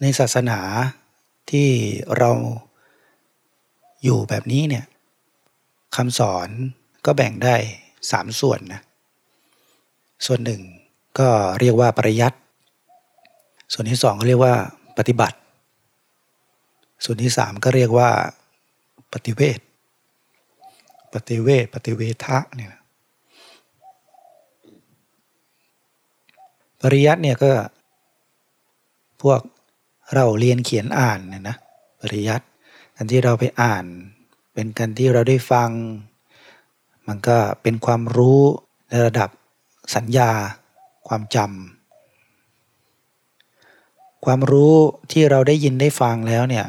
ในศาสนาที่เราอยู่แบบนี้เนี่ยคำสอนก็แบ่งได้สามส่วนนะส่วนหนึ่งก็เรียกว่าปริยัติส่วนที่สองก็เรียกว่าปฏิบัติ ส่วนที่สามก็เรียกว่า ปฏิเวทปฏิเวทปฏิเวทะเนี่ยปริยัติเนี่ยก็พวก เราเรียนเขียนอ่านเนี่ยนะปริยัติการที่เราไปอ่าน เป็นการที่เราได้ฟัง มันก็เป็นความรู้ในระดับสัญญา ความจำความรู้ที่เราได้ยินได้ฟังแล้วเนี่ย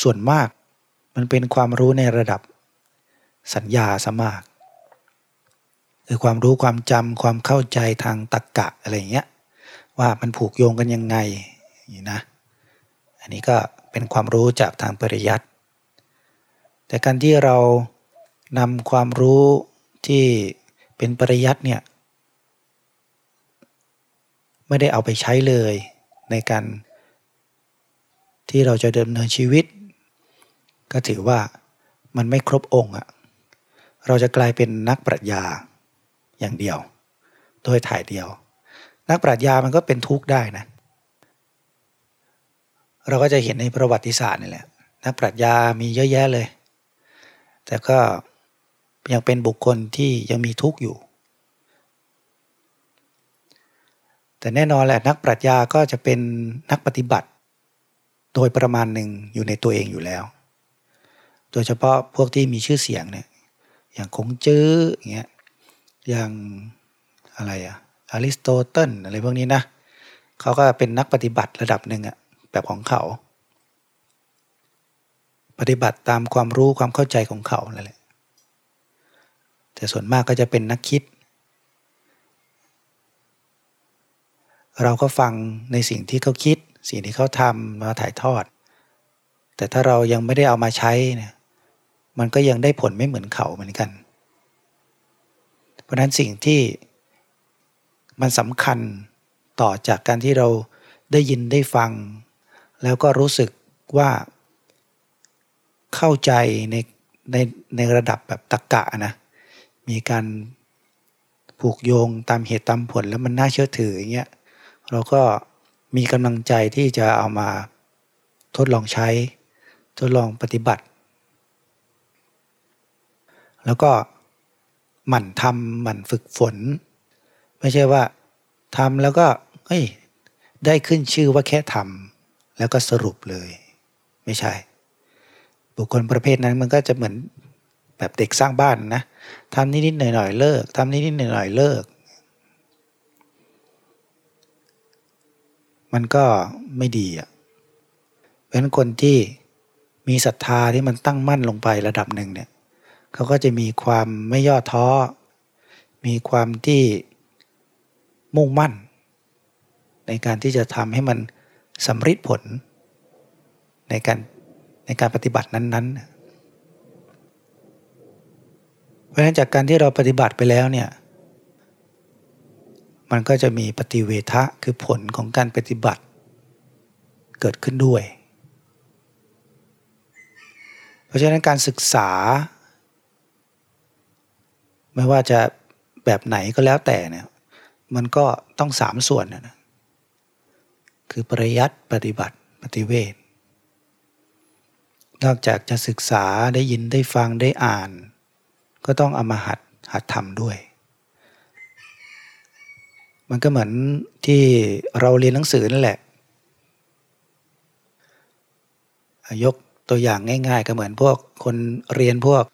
ส่วนมากมันเป็นความรู้ในระดับสัญญาสมากคือความรู้ความจำความเข้าใจทางตรรกกะอะไรเงี้ยว่ามันผูกโยงกันยังไงนี่นะ อันนี้ก็เป็นความรู้จากทางปริยัติ แต่การที่เรานำความรู้ที่เป็นปริยัติเนี่ยไม่ได้เอาไปใช้เลยในการที่เราจะดำเนินชีวิต ก็ถือว่ามันไม่ครบองค์อะเราจะกลายเป็นนักปรัชญาอย่างเดียว โดยถ่ายเดียว นักปรัชญามันก็เป็นทุกข์ได้นะ เราก็จะเห็นในประวัติศาสตร์นี่แหละนักปรัชญามีเยอะแยะเลย แต่ก็ยังเป็นบุคคลที่ยังมีทุกข์อยู่ แต่แน่นอนแหละนักปรัชญาก็จะเป็นนักปฏิบัติ โดยประมาณหนึ่งอยู่ในตัวเองอยู่แล้ว โดยเฉพาะพวกที่มีชื่อเสียงเนี่ยอย่างคงจื้ออย่างเงี้ยอย่างอะไรอะอริสโตเติลอะไรพวกนี้นะเขาก็เป็นนักปฏิบัติระดับหนึ่งอะ แบบของเขา ปฏิบัติตามความรู้ความเข้าใจของเขานั่นแหละแต่ส่วนมากก็จะเป็นนักคิด เราก็ฟังในสิ่งที่เขาคิด สิ่งที่เขาทำมาถ่ายทอด แต่ถ้าเรายังไม่ได้เอามาใช้เนี่ยมันก็ยังได้ผลไม่เหมือนเขาเหมือนกัน เพราะนั้นสิ่งที่มันสำคัญต่อจากการที่เราได้ยินได้ฟัง แล้วก็รู้สึกว่าเข้าใจในในในระดับแบบตะกกะนะมีการผูกโยงตามเหตุตามผลแล้วมันน่าเชื่อถืออย่างเงี้ยเราก็มีกำลังใจที่จะเอามาทดลองใช้ ทดลองปฏิบัติ แล้วก็หมั่นทำหมั่นฝึกฝน ไม่ใช่ว่าทำแล้วก็เฮ้ยได้ขึ้นชื่อว่าแค่ทำ แล้วก็สรุปเลย ไม่ใช่ บุคคลประเภทนั้นมันก็จะเหมือนแบบเด็กสร้างบ้านนะทำนิดๆหน่อยๆเลิกทำนิดๆหน่อยๆเลิก มันก็ไม่ดีอะเพราะฉะนั้นคนที่มีศรัทธาที่มันตั้งมั่นลงไประดับหนึ่งเนี่ยเขาก็จะมีความไม่ย่อท้อ มีความที่มุ่งมั่น ในการที่จะทำให้มัน สำฤทธิ์ผลในการในการปฏิบัตินั้นๆ เพราะฉะนั้นจากการที่เราปฏิบัติไปแล้วเนี่ย มันก็จะมีปฏิเวทะคือผลของการปฏิบัติ เกิดขึ้นด้วย เพราะฉะนั้นการศึกษา ไม่ว่าจะแบบไหนก็แล้วแต่เนี่ย มันก็ต้องสามส่วนนะ คือปริยัติปฏิบัติปฏิเวทนอกจากจะศึกษาได้ยินได้ฟังได้อ่าน ก็ต้องเอามาหัดหัดทำด้วย มันก็เหมือนที่เราเรียนหนังสือนั่นแหละ ยกตัวอย่างง่าย ๆ ก็เหมือนพวกคนเรียนพวก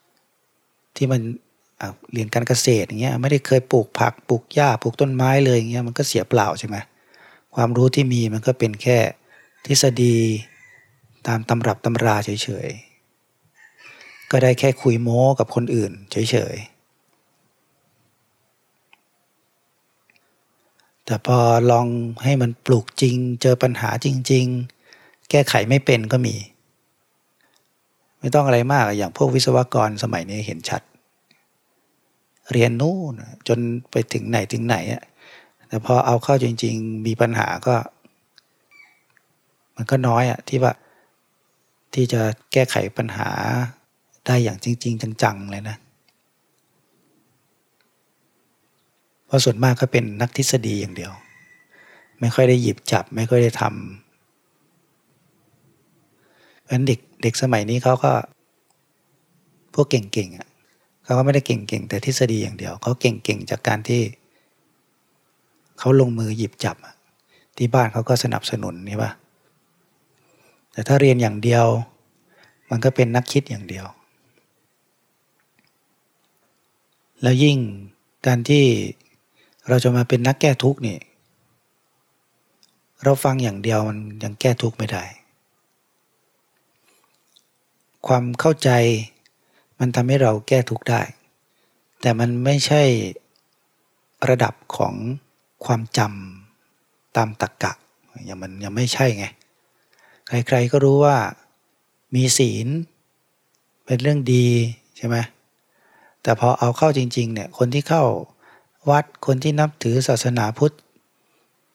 ที่มันเรียนการเกษตรอย่างเงี้ยไม่ได้เคยปลูกผักปลูกหญ้าปลูกต้นไม้เลยอย่างเงี้ยมันก็เสียเปล่าใช่ไหม ความรู้ที่มีมันก็เป็นแค่ทฤษฎีตามตำรับตำราเฉยๆ ก็ได้แค่คุยโม้กับคนอื่นเฉยๆ แต่พอลองให้มันปลูกจริง เจอปัญหาจริง ๆ แก้ไขไม่เป็นก็มี ไม่ต้องอะไรมากอย่างพวกวิศวกรสมัยนี้เห็นชัด เรียนนู่นจนไปถึงไหนถึงไหนอะ แต่พอเอาเข้าจริง ๆ มีปัญหาก็ มันก็น้อยอะที่ว่าที่จะแก้ไขปัญหาได้อย่างจริง ๆ จังๆ เลยนะ เพราะส่วนมากก็เป็นนักทฤษฎีอย่างเดียว ไม่ค่อยได้หยิบจับไม่ค่อยได้ทำเพราะฉะนั้นเด็กเด็กสมัยนี้เขาก็พวกเก่งๆอะเขาก็ไม่ได้เก่งๆ แต่ทฤษฎีอย่างเดียว เขาเก่งๆ จากการที่ เขาลงมือหยิบจับ ที่บ้านเขาก็สนับสนุนนี่ปะแต่ถ้าเรียนอย่างเดียว มันก็เป็นนักคิดอย่างเดียว แล้วยิ่งการที่เราจะมาเป็นนักแก้ทุกข์นี่เราฟังอย่างเดียวมันยังแก้ทุกข์ไม่ได้ ความเข้าใจมันทำให้เราแก้ทุกข์ได้ แต่มันไม่ใช่ระดับของ ความจำตามตรกกะยังมันยังไม่ใช่ไง ใครๆก็รู้ว่ามีศีลเป็นเรื่องดีใช่ไหมแต่พอเอาเข้าจริง ๆ เนี่ย คนที่เข้าวัดคนที่นับถือศาสนาพุทธ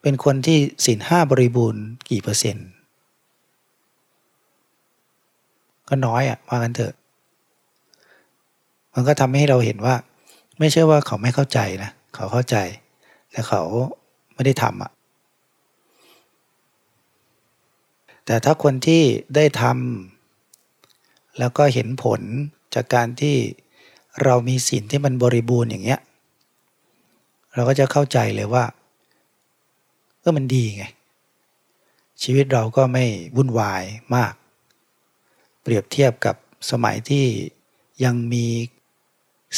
เป็นคนที่ศีลห้าบริบูรณ์กี่เปอร์เซ็นต์ ก็น้อยอะ่ะว่ากันเถอะ มันก็ทำให้เราเห็นว่า ไม่ใช่ว่าเขาไม่เข้าใจนะ เขาเข้าใจ แต่เขาไม่ได้ทำอะ่ะแต่ถ้าคนที่ได้ทำแล้วก็เห็นผลจากการที่เรามีศีลที่มันบริบูรณ์อย่างเงี้ย เราก็จะเข้าใจเลยว่าก็มันดีไง ชีวิตเราก็ไม่วุ่นวายมาก เปรียบเทียบกับสมัยที่ยังมี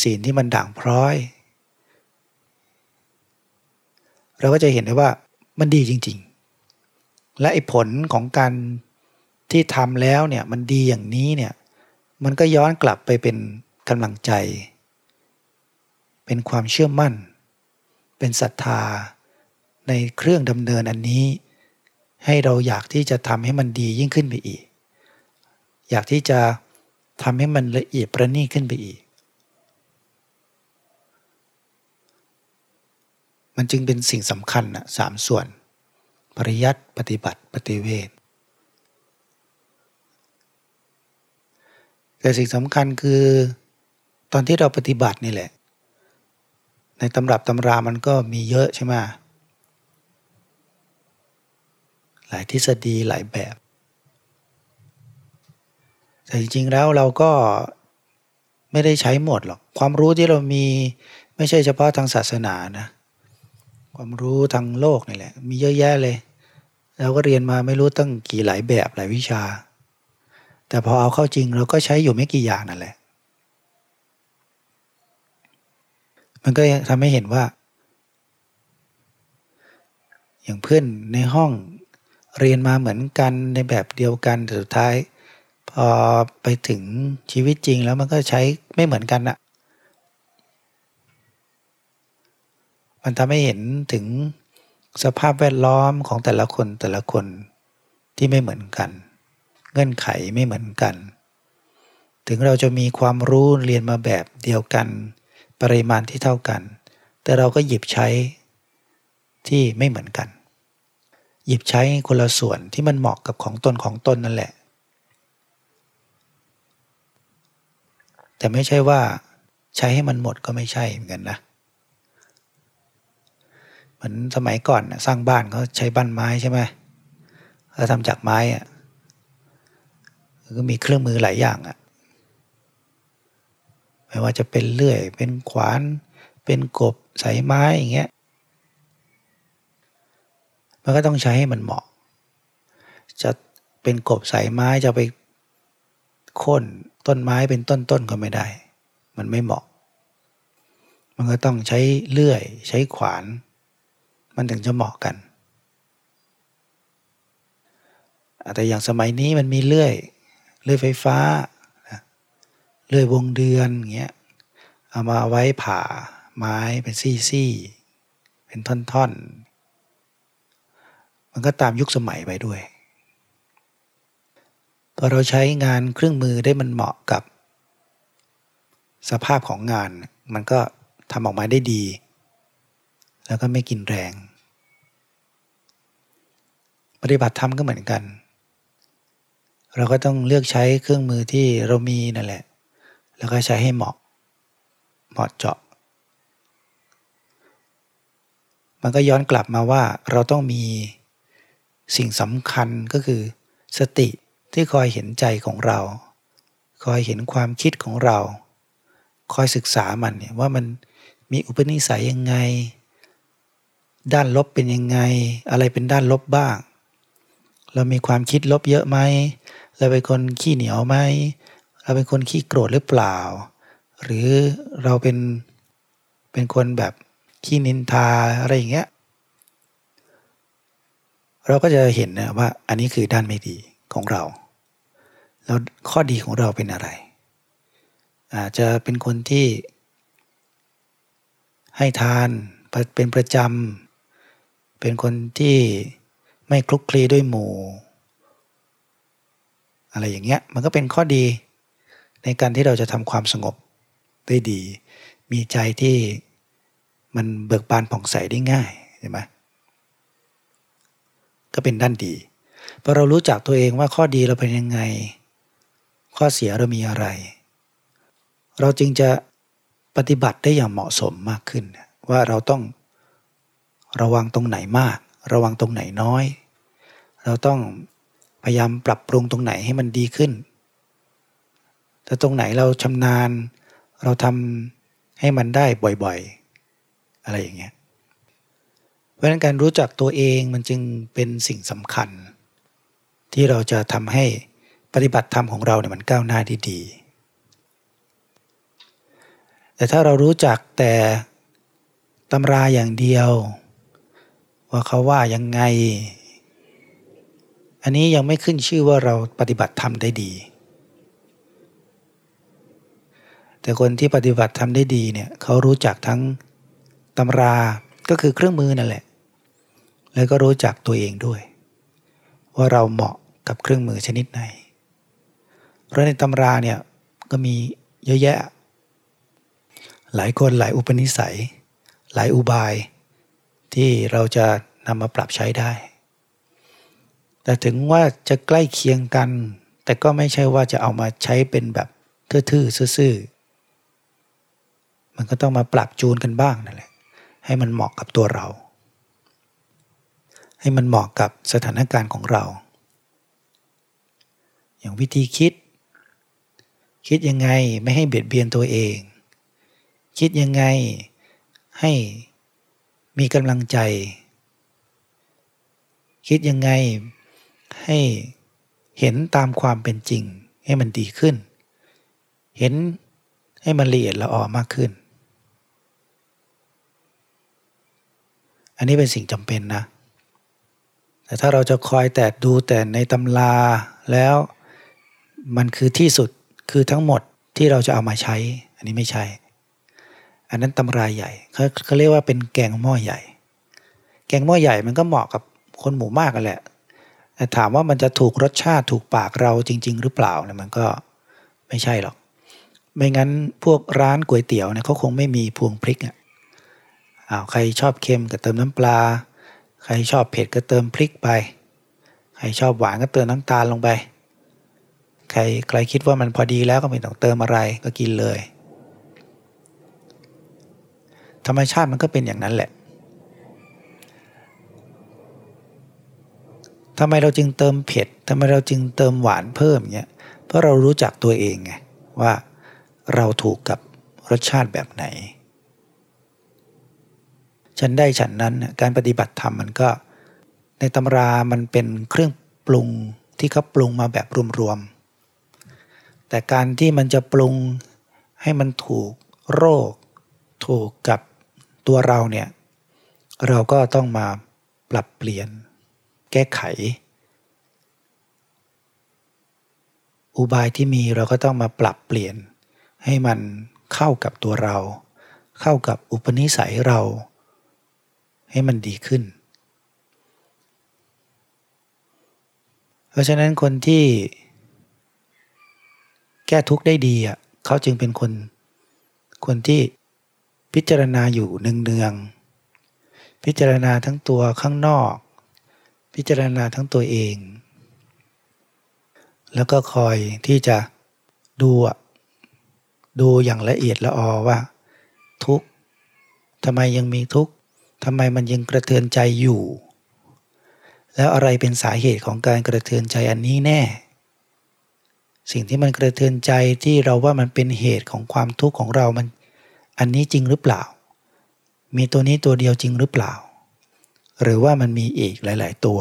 ศีลที่มันด่างพร้อย เราก็จะเห็นได้ว่ามันดีจริง ๆ และไอ้ผลของการที่ทำแล้วเนี่ยมันดีอย่างนี้เนี่ยมันก็ย้อนกลับไปเป็นกำลังใจ เป็นความเชื่อมั่น เป็นศรัทธา ในเครื่องดำเนินอันนี้ ให้เราอยากที่จะทำให้มันดียิ่งขึ้นไปอีก อยากที่จะทำให้มันละเอียดประณีตขึ้นไปอีก มันจึงเป็นสิ่งสำคัญนะสามส่วน ปริยัติปฏิบัติปฏิเวทแต่สิ่งสำคัญคือตอนที่เราปฏิบัตินี่แหละ ในตำรับตำรามันก็มีเยอะใช่ไหมหลายทฤษฎีหลายแบบ แต่จริงๆแล้วเราก็ไม่ได้ใช้หมดหรอก ความรู้ที่เรามีไม่ใช่เฉพาะทางศาสนานะ ความรู้ทางโลกนี่แหละ มีเยอะแยะเลยเราก็เรียนมาไม่รู้ตั้งกี่หลายแบบหลายวิชา แต่พอเอาเข้าจริงเราก็ใช้อยู่ไม่กี่อย่างนั่นแหละ มันก็ทำให้เห็นว่า อย่างเพื่อนในห้องเรียนมาเหมือนกันในแบบเดียวกันแต่สุดท้าย พอไปถึงชีวิตจริงแล้วมันก็ใช้ไม่เหมือนกันอะ มันทำให้เห็นถึงสภาพแวดล้อมของแต่ละคนแต่ละคนที่ไม่เหมือนกัน เงื่อนไขไม่เหมือนกัน ถึงเราจะมีความรู้เรียนมาแบบเดียวกัน ปริมาณที่เท่ากัน แต่เราก็หยิบใช้ที่ไม่เหมือนกัน หยิบใช้คนละส่วนที่มันเหมาะกับของตนของตนนั่นแหละ แต่ไม่ใช่ว่าใช้ให้มันหมดก็ไม่ใช่เหมือนกันนะ เหมือนสมัยก่อนสร้างบ้านเขาใช้บ้านไม้ใช่ไหมเขาทำจากไม้อะก็มีเครื่องมือหลายอย่างอะไม่ว่าจะเป็นเลื่อย เป็นขวาน เป็นกบสายไม้อย่างเงี้ย มันก็ต้องใช้ให้มันเหมาะ จะเป็นกบสายไม้จะไปโค่นต้นไม้เป็นต้นๆก็ไม่ได้ มันไม่เหมาะ มันก็ต้องใช้เลื่อย ใช้ขวาน มันถึงจะเหมาะกัน แต่อย่างสมัยนี้มันมีเลื่อย เลื่อยไฟฟ้า เลื่อยวงเดือนเงี้ย เอามาไว้ผ่าไม้เป็นซี่ๆ เป็นท่อนๆ มันก็ตามยุคสมัยไปด้วย พอเราใช้งานเครื่องมือได้มันเหมาะกับ สภาพของงาน มันก็ทำออกมาได้ดี แล้วก็ไม่กินแรง ปฏิบัติธรรมก็เหมือนกัน เราก็ต้องเลือกใช้เครื่องมือที่เรามีนั่นแหละ แล้วก็ใช้ให้เหมาะ เหมาะเจาะ มันก็ย้อนกลับมาว่าเราต้องมีสิ่งสำคัญก็คือ สติที่คอยเห็นใจของเรา คอยเห็นความคิดของเรา คอยศึกษามันเนี่ยว่ามันมีอุปนิสัยยังไง ด้านลบเป็นยังไง อะไรเป็นด้านลบบ้าง เรามีความคิดลบเยอะไหมเราเป็นคนขี้เหนียวไหมเราเป็นคนขี้โกรธหรือเปล่า หรือเราเป็นเป็นคนแบบขี้นินทาอะไรอย่างเงี้ยเราก็จะเห็นนะว่าอันนี้คือด้านไม่ดีของเรา แล้วข้อดีของเราเป็นอะไร อาจจะเป็นคนที่ให้ทานเป็นประจำเป็นคนที่ ไม่คลุกคลีด้วยหมู่ อะไรอย่างเงี้ยมันก็เป็นข้อดี ในการที่เราจะทำความสงบได้ดี มีใจที่มันเบิกบานผ่องใสได้ง่ายเห็นไหมก็เป็นด้านดีพอเรารู้จักตัวเองว่าข้อดีเราเป็นยังไง ข้อเสียเรามีอะไร เราจึงจะปฏิบัติได้อย่างเหมาะสมมากขึ้น ว่าเราต้องระวังตรงไหนมาก ระวังตรงไหนน้อย เราต้องพยายามปรับปรุงตรงไหนให้มันดีขึ้น แต่ตรงไหนเราชำนาญ เราทำให้มันได้บ่อยๆ อะไรอย่างเงี้ย เพราะฉะนั้นการรู้จักตัวเองมันจึงเป็นสิ่งสำคัญ ที่เราจะทำให้ปฏิบัติธรรมของเราเนี่ยมันก้าวหน้าด้ดีแต่ถ้าเรารู้จักแต่ตำราอย่างเดียว ว่าเขาว่ายังไง อันนี้ยังไม่ขึ้นชื่อว่าเราปฏิบัติธรรมได้ดี แต่คนที่ปฏิบัติธรรมได้ดีเนี่ยเขารู้จักทั้งตำราก็คือเครื่องมือนั่นแหละ แล้วก็รู้จักตัวเองด้วย ว่าเราเหมาะกับเครื่องมือชนิดไหน เพราะในตำราเนี่ยก็มีเยอะแยะ หลายคนหลายอุปนิสัย หลายอุบาย ที่เราจะนำมาปรับใช้ได้ แต่ถึงว่าจะใกล้เคียงกัน แต่ก็ไม่ใช่ว่าจะเอามาใช้เป็นแบบทื่อๆซื่อๆมันก็ต้องมาปรับจูนกันบ้างนั่นแหละให้มันเหมาะกับตัวเรา ให้มันเหมาะกับสถานการณ์ของเรา อย่างวิธีคิด คิดยังไงไม่ให้เบียดเบียนตัวเอง คิดยังไงให้ มีกำลังใจ คิดยังไงให้เห็นตามความเป็นจริงให้มันดีขึ้น เห็นให้มันละเอียดละออมากขึ้น อันนี้เป็นสิ่งจำเป็นนะ แต่ถ้าเราจะคอยแต่ดูแต่ในตำราแล้วมันคือที่สุดคือทั้งหมดที่เราจะเอามาใช้ อันนี้ไม่ใช่ อันนั้นตำรายใหญ่เขาเขาเรียกว่าเป็นแกงหม้อใหญ่ แกงหม้อใหญ่มันก็เหมาะกับคนหมู่มากกันแหละแต่ถามว่ามันจะถูกรสชาติถูกปากเราจริง ๆ หรือเปล่าเนี่ยมันก็ไม่ใช่หรอก ไม่งั้นพวกร้านก๋วยเตี๋ยวเนี่ยเขาคงไม่มีพวงพริกอะอ้าวใครชอบเค็มก็เติมน้ำปลา ใครชอบเผ็ดก็เติมพริกไป ใครชอบหวานก็เติมน้ำตาลลงไป ใครใครคิดว่ามันพอดีแล้วก็ไม่ต้องเติมอะไรก็กินเลย ธรรมชาติมันก็เป็นอย่างนั้นแหละทำไมเราจึงเติมเผ็ดทำไมเราจึงเติมหวานเพิ่มเงี้ย เพราะเรารู้จักตัวเองไงว่าเราถูกกับรสชาติแบบไหน ฉันได้ฉันนั้นการปฏิบัติธรรมมันก็ ในตำรามันเป็นเครื่องปรุงที่เขาปรุงมาแบบรวมๆ แต่การที่มันจะปรุงให้มันถูกโรค ถูกกับ ตัวเราเนี่ยเราก็ต้องมาปรับเปลี่ยน แก้ไข อุบายที่มีเราก็ต้องมาปรับเปลี่ยน ให้มันเข้ากับตัวเรา เข้ากับอุปนิสัยเรา ให้มันดีขึ้น เพราะฉะนั้นคนที่ แก้ทุกข์ได้ดีอะเขาจึงเป็นคน คนที่ พิจารณาอยู่เนืองๆพิจารณาทั้งตัวข้างนอก พิจารณาทั้งตัวเอง แล้วก็คอยที่จะดูดูอย่างละเอียดละออว่า ทุกทำไมยังมีทุกทำไมมันยังกระเทือนใจอยู่ แล้วอะไรเป็นสาเหตุของการกระเทือนใจอันนี้แน่ สิ่งที่มันกระเทือนใจที่เราว่ามันเป็นเหตุของความทุกข์ของเรามัน อันนี้จริงหรือเปล่า มีตัวนี้ตัวเดียวจริงหรือเปล่า หรือว่ามันมีอีกหลาย ๆ ตัว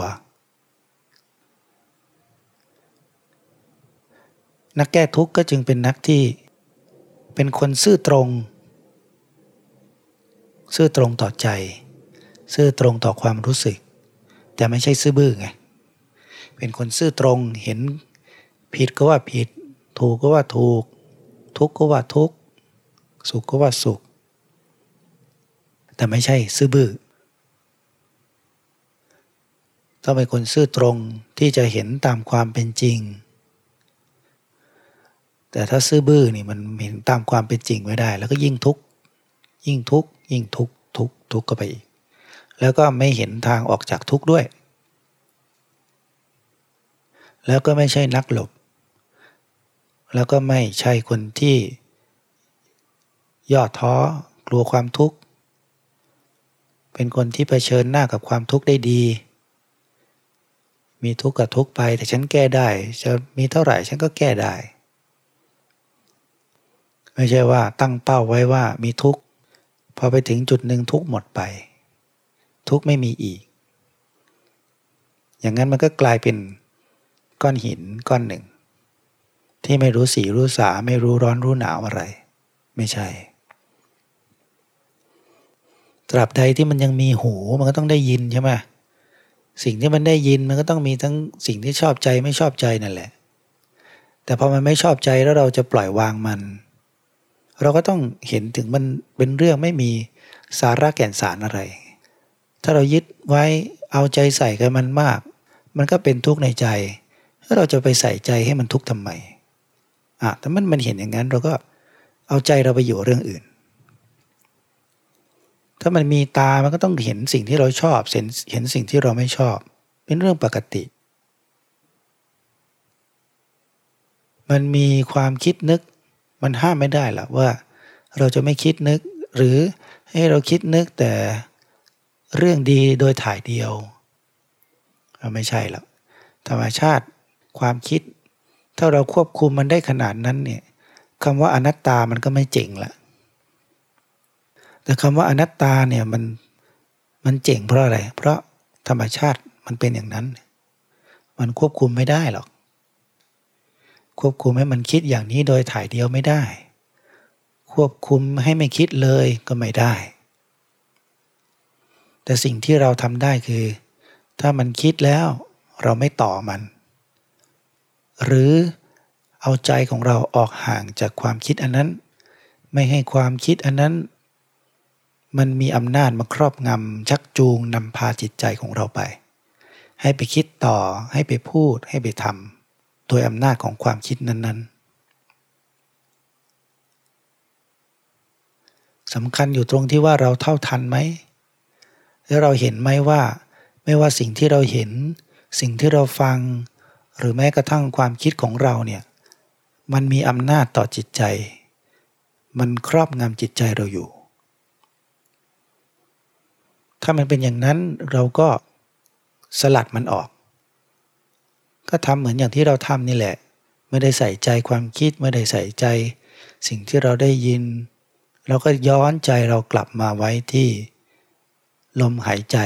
นักแก้ทุกข์ก็จึงเป็นนักที่เป็นคนซื่อตรง ซื่อตรงต่อใจ ซื่อตรงต่อความรู้สึก แต่ไม่ใช่ซื่อบื้อไง เป็นคนซื่อตรงเห็นผิดก็ว่าผิด ถูกก็ว่าถูก ทุกข์ก็ว่าทุกข์ สุขก็ว่าสุข แต่ไม่ใช่ซื่อบื้อต้องเป็นคนซื่อตรงที่จะเห็นตามความเป็นจริง แต่ถ้าซื่อบื้อนี่มันเห็นตามความเป็นจริงไม่ได้ แล้วก็ยิ่งทุกข์ยิ่งทุกข์ยิ่งทุกข์ทุกข์ทุกข์ก็ไปอีก แล้วก็ไม่เห็นทางออกจากทุกข์ด้วย แล้วก็ไม่ใช่นักหลบ แล้วก็ไม่ใช่คนที่ ย่อท้อกลัวความทุกข์ เป็นคนที่เผชิญหน้ากับความทุกข์ได้ดี มีทุกข์กับทุกข์ไปแต่ฉันแก้ได้จะมีเท่าไหร่ฉันก็แก้ได้ ไม่ใช่ว่าตั้งเป้าไว้ว่ามีทุกข์พอไปถึงจุดหนึ่งทุกข์หมดไป ทุกข์ไม่มีอีก อย่างนั้นมันก็กลายเป็นก้อนหินก้อนหนึ่ง ที่ไม่รู้สีรู้สาไม่รู้ร้อนรู้หนาวอะไร ไม่ใช่ ตราบใดที่มันยังมีหูมันก็ต้องได้ยินใช่ไหมสิ่งที่มันได้ยินมันก็ต้องมีทั้งสิ่งที่ชอบใจไม่ชอบใจนั่นแหละ แต่พอมันไม่ชอบใจแล้วเราจะปล่อยวางมัน เราก็ต้องเห็นถึงมันเป็นเรื่องไม่มีสาระแก่นสารอะไร ถ้าเรายึดไว้เอาใจใส่กับมันมาก มันก็เป็นทุกข์ในใจถ้าเราจะไปใส่ใจให้มันทุกข์ทำไมอะแต่มันมันเห็นอย่างนั้นเราก็เอาใจเราไปอยู่เรื่องอื่น ถ้ามันมีตามันก็ต้องเห็นสิ่งที่เราชอบเห็นเห็นสิ่งที่เราไม่ชอบ เป็นเรื่องปกติ มันมีความคิดนึก มันห้ามไม่ได้หรอกว่า เราจะไม่คิดนึก หรือให้เราคิดนึกแต่เรื่องดีโดยถ่ายเดียวเราไม่ใช่หรอกธรรมชาติความคิด ถ้าเราควบคุมมันได้ขนาดนั้นเนี่ยคำว่าอนัตตามันก็ไม่เจ๋งละ แต่คำว่าอนัตตาเนี่ยมันมันเจ๋งเพราะอะไร เพราะธรรมชาติมันเป็นอย่างนั้น มันควบคุมไม่ได้หรอก ควบคุมให้มันคิดอย่างนี้โดยถ่ายเดียวไม่ได้ ควบคุมให้ไม่คิดเลยก็ไม่ได้ แต่สิ่งที่เราทำได้คือ ถ้ามันคิดแล้วเราไม่ต่อมัน หรือเอาใจของเราออกห่างจากความคิดอันนั้น ไม่ให้ความคิดอันนั้น มันมีอำนาจมาครอบงำชักจูงนำพาจิตใจของเราไป ให้ไปคิดต่อให้ไปพูดให้ไปทำโดยอำนาจของความคิดนั้น ๆสำคัญอยู่ตรงที่ว่าเราเท่าทันไหมแล้วเราเห็นไหมว่า ไม่ว่าสิ่งที่เราเห็น สิ่งที่เราฟัง หรือแม้กระทั่งความคิดของเราเนี่ยมันมีอำนาจต่อจิตใจ มันครอบงำจิตใจเราอยู่ ถ้ามันเป็นอย่างนั้นเราก็สลัดมันออก ก็ทำเหมือนอย่างที่เราทำนี่แหละ ไม่ได้ใส่ใจความคิดไม่ได้ใส่ใจ สิ่งที่เราได้ยิน เราก็ย้อนใจเรากลับมาไว้ที่ ลมหายใจ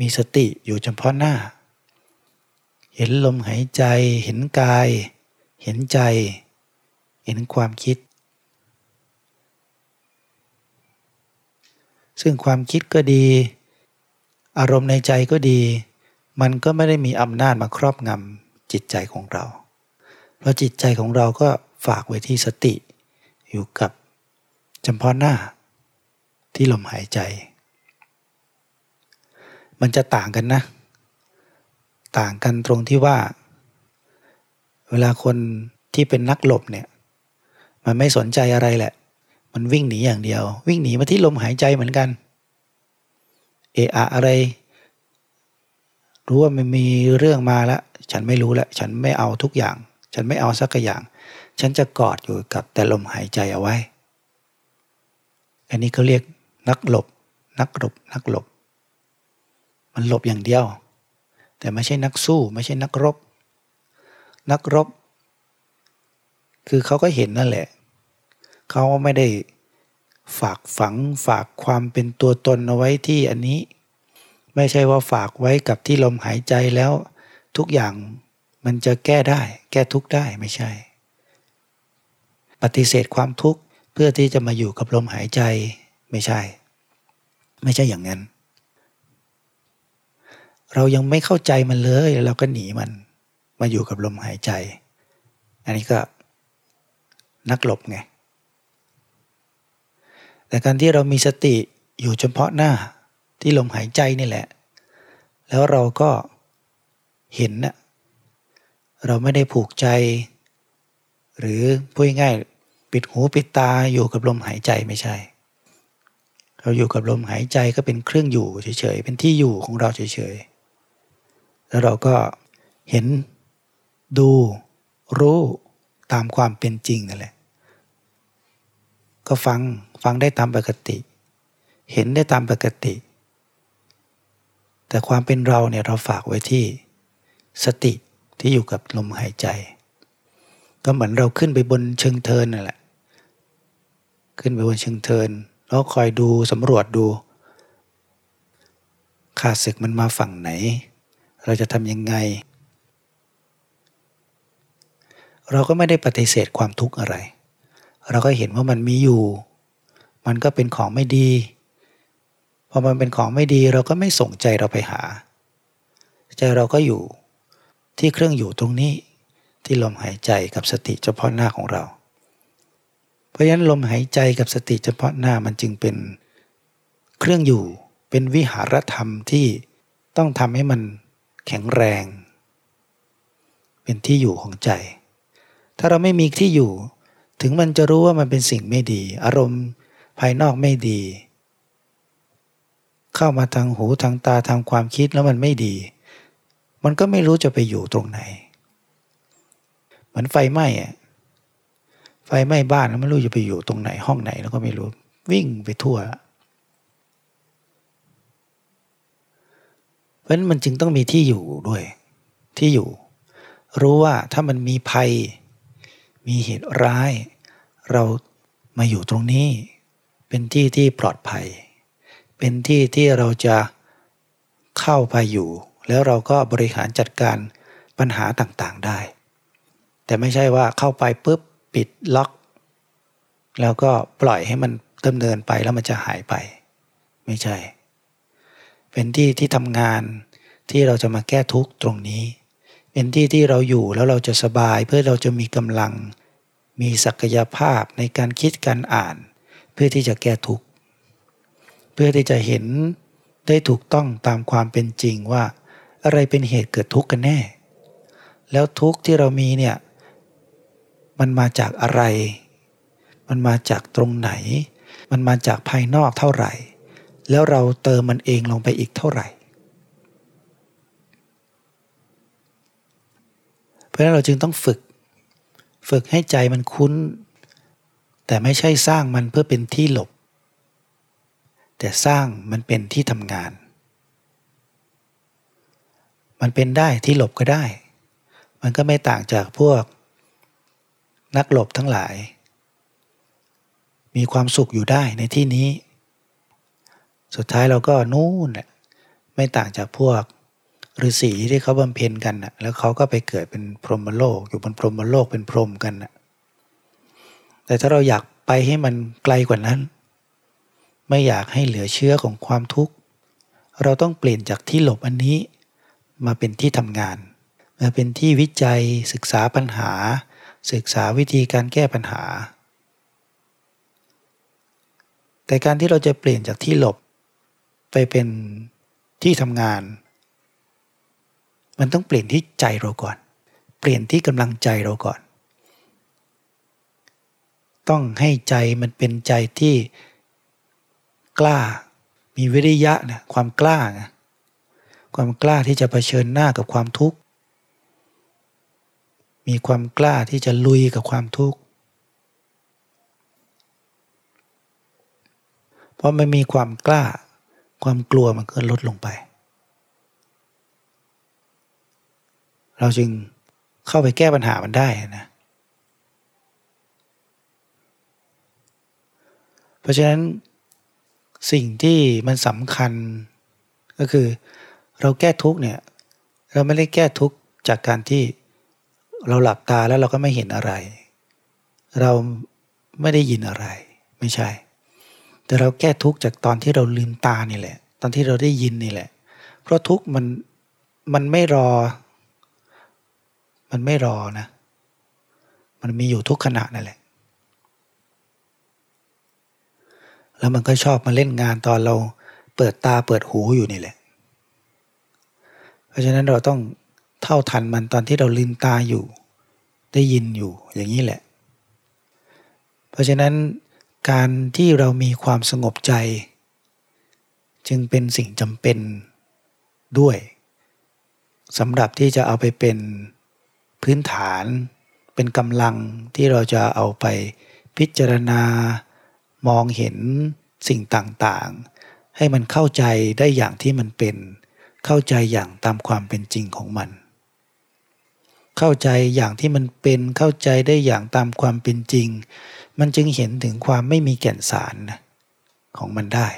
มีสติอยู่เฉพาะหน้า เห็นลมหายใจ เห็นกาย เห็นใจ เห็นความคิด ซึ่งความคิดก็ดี อารมณ์ในใจก็ดี มันก็ไม่ได้มีอำนาจมาครอบงำจิตใจของเรา เพราะจิตใจของเราก็ฝากไว้ที่สติ อยู่กับจำเพาะหน้า ที่ลมหายใจ มันจะต่างกันนะ ต่างกันตรงที่ว่า เวลาคนที่เป็นนักหลบเนี่ย มันไม่สนใจอะไรแหละ มันวิ่งหนีอย่างเดียว วิ่งหนีมาที่ลมหายใจเหมือนกัน เอะอะอะไร รู้ว่ามันมีเรื่องมาแล้วฉันไม่รู้แล้วฉันไม่เอาทุกอย่าง ฉันไม่เอาสักอย่าง ฉันจะกอดอยู่กับแต่ลมหายใจเอาไว้ อันนี้เขาเรียกนักหลบ นักหลบ นักหลบ มันหลบอย่างเดียว แต่ไม่ใช่นักสู้ ไม่ใช่นักรบ นักรบ คือเขาก็เห็นนั่นแหละ เขาไม่ได้ฝากฝังฝากความเป็นตัวตนเอาไว้ที่อันนี้ ไม่ใช่ว่าฝากไว้กับที่ลมหายใจแล้ว ทุกอย่างมันจะแก้ได้ แก้ทุกได้ไม่ใช่ ปฏิเสธความทุกข์เพื่อที่จะมาอยู่กับลมหายใจไม่ใช่ ไม่ใช่อย่างนั้น เรายังไม่เข้าใจมันเลยเราก็หนีมันมาอยู่กับลมหายใจ อันนี้ก็นักหลบไง แต่การที่เรามีสติอยู่เฉพาะหน้าที่ลมหายใจนี่แหละ แล้วเราก็เห็นนะเราไม่ได้ผูกใจ หรือพูดง่ายปิดหูปิดตาอยู่กับลมหายใจไม่ใช่ เราอยู่กับลมหายใจก็เป็นเครื่องอยู่เฉยๆเป็นที่อยู่ของเราเฉยๆแล้วเราก็เห็นดูรู้ตามความเป็นจริงนั่นแหละ ก็ฟังฟังได้ตามปกติ เห็นได้ตามปกติ แต่ความเป็นเราเนี่ยเราฝากไว้ที่ สติที่อยู่กับลมหายใจ ก็เหมือนเราขึ้นไปบนเชิงเทินนั่นแหละ ขึ้นไปบนเชิงเทิน แล้วคอยดูสำรวจดูข้าศึกมันมาฝั่งไหน เราจะทำยังไง เราก็ไม่ได้ปฏิเสธความทุกข์อะไร เราก็เห็นว่ามันมีอยู่ มันก็เป็นของไม่ดีพอมันเป็นของไม่ดีเราก็ไม่ส่งใจเราไปหา ใจเราก็อยู่ที่เครื่องอยู่ตรงนี้ที่ลมหายใจกับสติเฉพาะหน้าของเรา เพราะฉะนั้นลมหายใจกับสติเฉพาะหน้ามันจึงเป็นเครื่องอยู่เป็นวิหารธรรมที่ต้องทำให้มันแข็งแรง เป็นที่อยู่ของใจ ถ้าเราไม่มีที่อยู่ ถึงมันจะรู้ว่ามันเป็นสิ่งไม่ดี อารมณ์ภายนอกไม่ดี เข้ามาทางหูทางตาทางความคิดแล้วมันไม่ดี มันก็ไม่รู้จะไปอยู่ตรงไหน เหมือนไฟไหม้อะไฟไหม้บ้านแล้วไม่รู้จะไปอยู่ตรงไหนห้องไหนแล้วก็ไม่รู้วิ่งไปทั่วเพราะนั้นมันจึงต้องมีที่อยู่ด้วย ที่อยู่ รู้ว่าถ้ามันมีภัย มีเหตุร้าย เรามาอยู่ตรงนี้ เป็นที่ที่ปลอดภัย เป็นที่ที่เราจะเข้าไปอยู่ แล้วเราก็บริหารจัดการปัญหาต่างๆได้ แต่ไม่ใช่ว่าเข้าไปปุ๊บปิดล็อก แล้วก็ปล่อยให้มันดำเนินไปแล้วมันจะหายไป ไม่ใช่ เป็นที่ที่ทำงานที่เราจะมาแก้ทุกข์ตรงนี้ เป็นที่ที่เราอยู่แล้วเราจะสบายเพื่อเราจะมีกำลัง มีศักยภาพในการคิดการอ่าน เพื่อที่จะแก้ทุกข์เพื่อที่จะเห็นได้ถูกต้องตามความเป็นจริงว่า อะไรเป็นเหตุเกิดทุกข์กันแน่ แล้วทุกข์ที่เรามีเนี่ยมันมาจากอะไร มันมาจากตรงไหน มันมาจากภายนอกเท่าไหร่ แล้วเราเติมมันเองลงไปอีกเท่าไหร่ เพราะฉะนั้นเราจึงต้องฝึก ฝึกให้ใจมันคุ้น แต่ไม่ใช่สร้างมันเพื่อเป็นที่หลบ แต่สร้างมันเป็นที่ทำงาน มันเป็นได้ที่หลบก็ได้ มันก็ไม่ต่างจากพวก นักหลบทั้งหลาย มีความสุขอยู่ได้ในที่นี้ สุดท้ายเราก็นู่นไม่ต่างจากพวก ฤาษีที่เขาบำเพ็ญกันนะแล้วเขาก็ไปเกิดเป็นพรหมโลก อยู่บนพรหมโลกเป็นพรหมกันนะแต่ถ้าเราอยากไปให้มันไกลกว่านั้น ไม่อยากให้เหลือเชื้อของความทุกข์ เราต้องเปลี่ยนจากที่หลบอันนี้ มาเป็นที่ทำงาน มาเป็นที่วิจัยศึกษาปัญหา ศึกษาวิธีการแก้ปัญหา แต่การที่เราจะเปลี่ยนจากที่หลบ ไปเป็นที่ทำงาน มันต้องเปลี่ยนที่ใจเราก่อน เปลี่ยนที่กำลังใจเราก่อน ต้องให้ใจมันเป็นใจที่กล้ามีวิริยะนะความกล้านะความกล้าที่จะเผชิญหน้ากับความทุกข์ มีความกล้าที่จะลุยกับความทุกข์ เพราะมันมีความกล้า ความกลัวมันก็ลดลงไป เราจึงเข้าไปแก้ปัญหามันได้นะเพราะฉะนั้นสิ่งที่มันสำคัญก็คือเราแก้ทุกเนี่ยเราไม่ได้แก้ทุกจากการที่เราหลับตาแล้วเราก็ไม่เห็นอะไร เราไม่ได้ยินอะไรไม่ใช่ แต่เราแก้ทุกจากตอนที่เราลืมตานี่แหละ ตอนที่เราได้ยินนี่แหละ เพราะทุกมันมันไม่รอ มันไม่รอนะ มันมีอยู่ทุกขณะนั่นแหละ แล้วมันก็ชอบมาเล่นงานตอนเราเปิดตาเปิดหูอยู่นี่แหละ เพราะฉะนั้นเราต้องเท่าทันมันตอนที่เราลืมตาอยู่ ได้ยินอยู่อย่างนี้แหละ เพราะฉะนั้นการที่เรามีความสงบใจ จึงเป็นสิ่งจำเป็นด้วยสำหรับที่จะเอาไปเป็น พื้นฐานเป็นกำลังที่เราจะเอาไปพิจารณามองเห็นสิ่งต่างๆ ให้มันเข้าใจได้อย่างที่มันเป็น เข้าใจอย่างตามความเป็นจริงของมัน เข้าใจอย่างที่มันเป็นเข้าใจได้อย่างตามความเป็นจริง มันจึงเห็นถึงความไม่มีแก่นสารของมันได้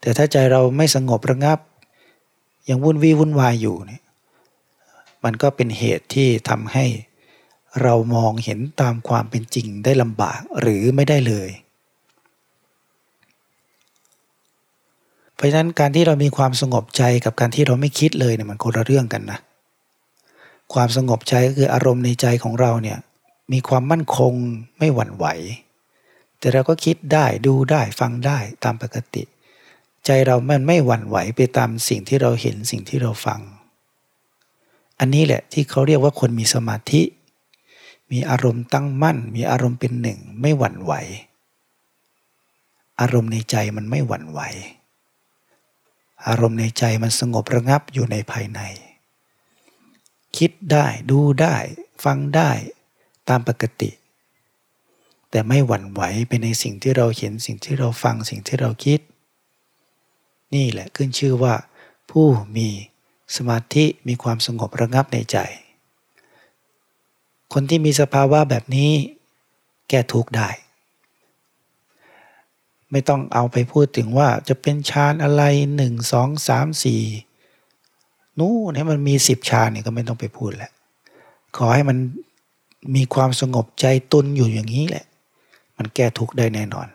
แต่ถ้าใจเราไม่สงบระงับ ยังวุ่นวี่วุ่นวายอยู่เนี่ย มันก็เป็นเหตุที่ทำให้เรามองเห็นตามความเป็นจริงได้ลำบากหรือไม่ได้เลย เพราะฉะนั้นการที่เรามีความสงบใจกับการที่เราไม่คิดเลยเนี่ยมันคนละเรื่องกันนะ ความสงบใจก็คืออารมณ์ในใจของเราเนี่ยมีความมั่นคงไม่หวั่นไหว แต่เราก็คิดได้ดูได้ฟังได้ตามปกติ ใจเรามันไม่หวั่นไหวไปตามสิ่งที่เราเห็นสิ่งที่เราฟัง อันนี้แหละที่เขาเรียกว่าคนมีสมาธิ มีอารมณ์ตั้งมั่น มีอารมณ์เป็นหนึ่ง ไม่หวั่นไหว อารมณ์ในใจมันไม่หวั่นไหว อารมณ์ในใจมันสงบระงับอยู่ในภายใน คิดได้ดูได้ ฟังได้ตามปกติ แต่ไม่หวั่นไหวไปในสิ่งที่เราเห็นสิ่งที่เราฟังสิ่งที่เราคิด นี่แหละขึ้นชื่อว่า ผู้มี สมาธิมีความสงบระงับในใจ คนที่มีสภาวะแบบนี้ แก้ทุกข์ได้ ไม่ต้องเอาไปพูดถึงว่าจะเป็นฌานอะไรหนึ่งสองสามสี่นู้นให้มันมีสิบฌานเนี่ยก็ไม่ต้องไปพูดแหละขอให้มันมีความสงบใจตุนอยู่อย่างนี้แหละ มันแก้ทุกข์ได้แน่นอน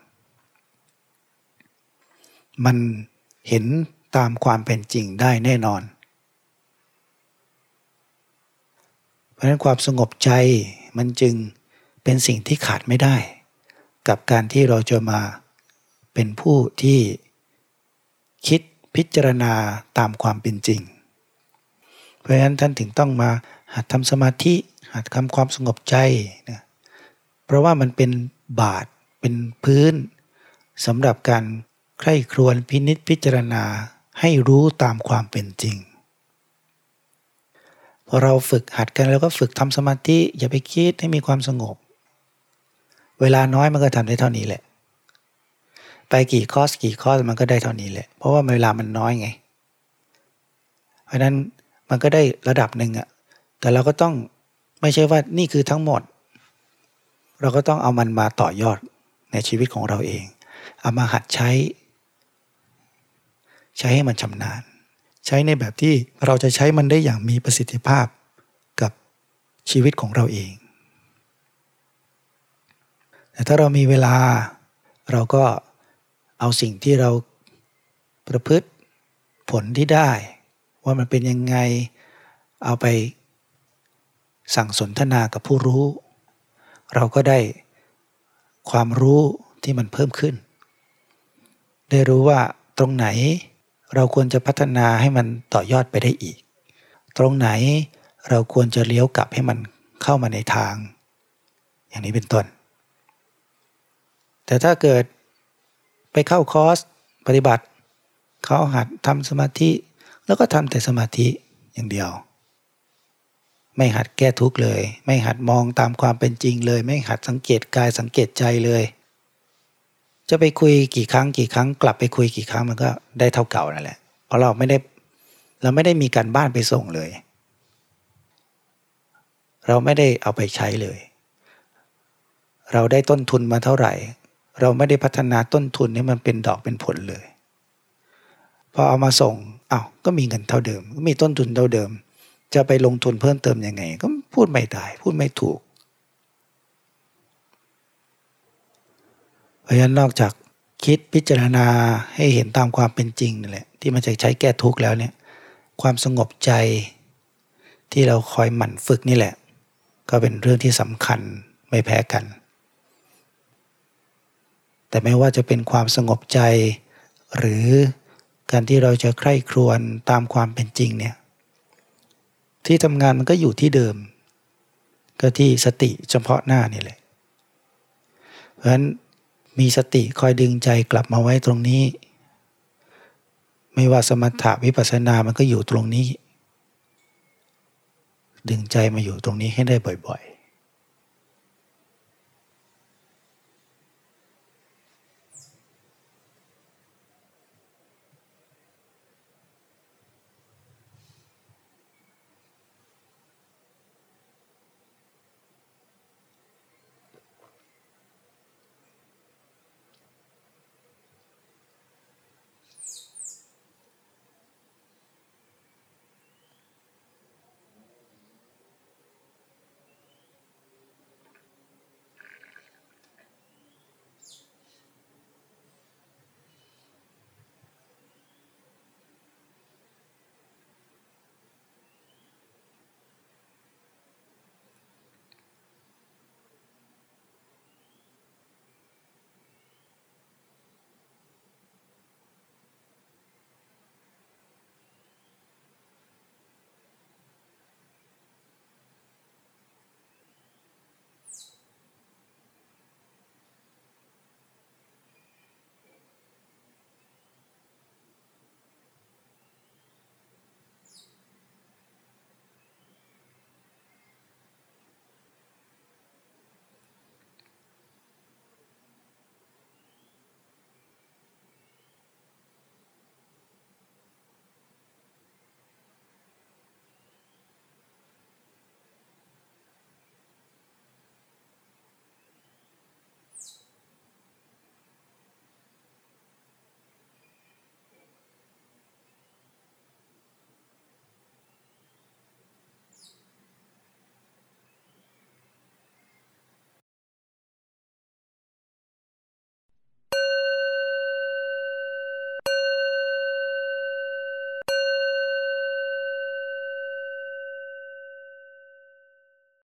มันเห็นตามความเป็นจริงได้แน่นอน เพราะฉะนั้นความสงบใจมันจึงเป็นสิ่งที่ขาดไม่ได้ กับการที่เราจะมาเป็นผู้ที่คิดพิจารณาตามความเป็นจริง เพราะฉะนั้นท่านถึงต้องมาหัดทำสมาธิหัดทำความสงบใจนะเพราะว่ามันเป็นบาทเป็นพื้นสำหรับการใคร่ครวญพินิษพิจารณาให้รู้ตามความเป็นจริง พอเราฝึกหัดกันแล้วก็ฝึกทำสมาธิ อย่าไปคิดให้มีความสงบ เวลาน้อยมันก็ทำได้เท่านี้แหละ ไปกี่คอสกี่คอสมันก็ได้เท่านี้แหละ เพราะว่าเวลามันน้อยไง เพราะนั้นมันก็ได้ระดับหนึ่งอะแต่เราก็ต้องไม่ใช่ว่านี่คือทั้งหมด เราก็ต้องเอามันมาต่อยอดในชีวิตของเราเอง เอามาหัดใช้ ใช้ให้มันชำนาญ ใช้ในแบบที่เราจะใช้มันได้อย่างมีประสิทธิภาพกับชีวิตของเราเอง แต่ถ้าเรามีเวลาเราก็เอาสิ่งที่เราประพฤติผลที่ได้ ว่ามันเป็นยังไงเอาไปสั่งสนทนากับผู้รู้ เราก็ได้ความรู้ที่มันเพิ่มขึ้น ได้รู้ว่าตรงไหน เราควรจะพัฒนาให้มันต่อยอดไปได้อีก ตรงไหนเราควรจะเลี้ยวกลับให้มันเข้ามาในทาง อย่างนี้เป็นต้น แต่ถ้าเกิดไปเข้าคอร์สปฏิบัติ เขาหัดทำสมาธิ แล้วก็ทำแต่สมาธิอย่างเดียว ไม่หัดแก้ทุกข์เลย ไม่หัดมองตามความเป็นจริงเลย ไม่หัดสังเกตกายสังเกตใจเลย จะไปคุยกี่ครั้งกี่ครั้ง กลับไปคุยกี่ครั้งมันก็ได้เท่าเก่านั่นแหละ เพราะเราไม่ได้เราไม่ได้มีการบ้านไปส่งเลย เราไม่ได้เอาไปใช้เลย เราได้ต้นทุนมาเท่าไหร่ เราไม่ได้พัฒนาต้นทุนให้มันเป็นดอกเป็นผลเลยพอเอามาส่งอา้าวก็มีเงินเท่าเดิม ก็มีต้นทุนเท่าเดิม จะไปลงทุนเพิ่มเติมยังไง ก็พูดไม่ได้ พูดไม่ถูก เพ ราะฉะนั้นนอกจากคิดพิจารณาให้เห็นตามความเป็นจริงนี่แหละที่มันจะใช้แก้ทุกข์แล้วเนี่ยความสงบใจ ที่เราคอยหมั่นฝึกนี่แหละ ก็เป็นเรื่องที่สำคัญไม่แพ้กัน แต่ไม่ว่าจะเป็นความสงบใจ หรือการที่เราจะใคร่ครวญตามความเป็นจริงเนี่ยที่ทำงานมันก็อยู่ที่เดิม ก็ที่สติเฉพาะหน้านี่แหละ เพราะฉะนั้น มีสติคอยดึงใจกลับมาไว้ตรงนี้ ไม่ว่าสมถะวิปัสสนามันก็อยู่ตรงนี้ ดึงใจมาอยู่ตรงนี้ให้ได้บ่อย